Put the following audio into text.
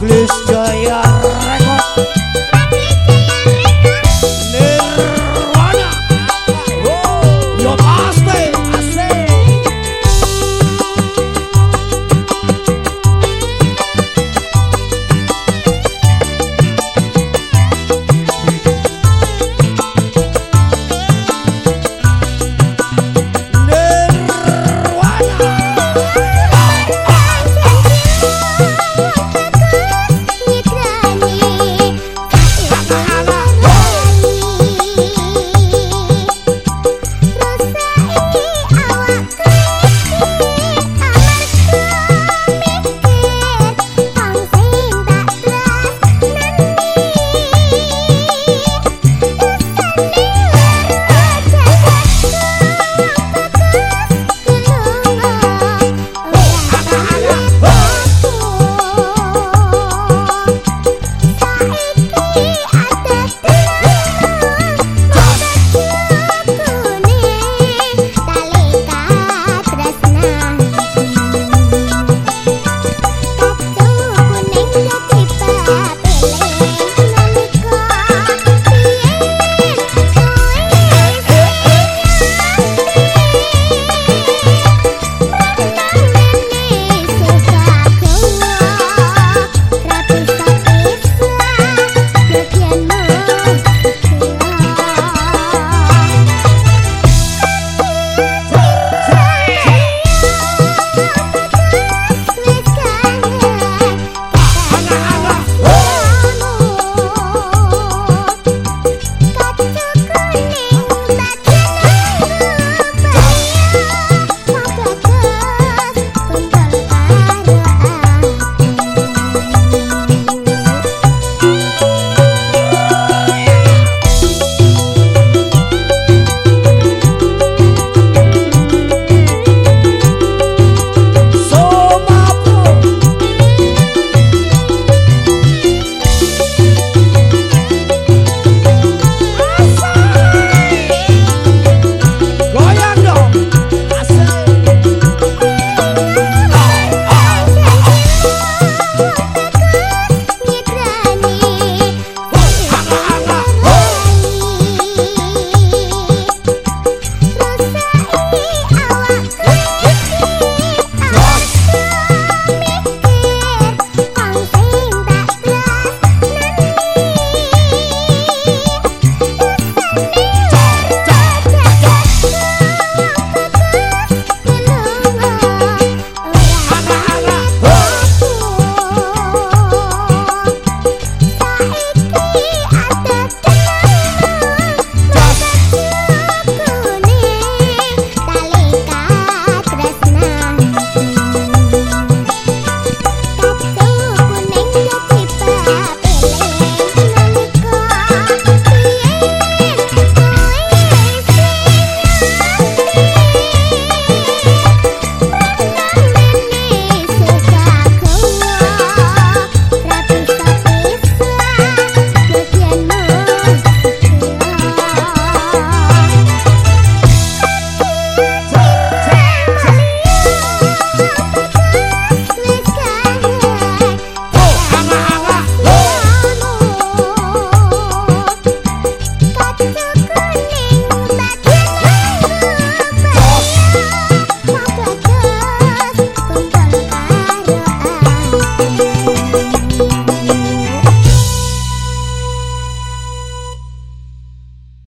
Glücksjaya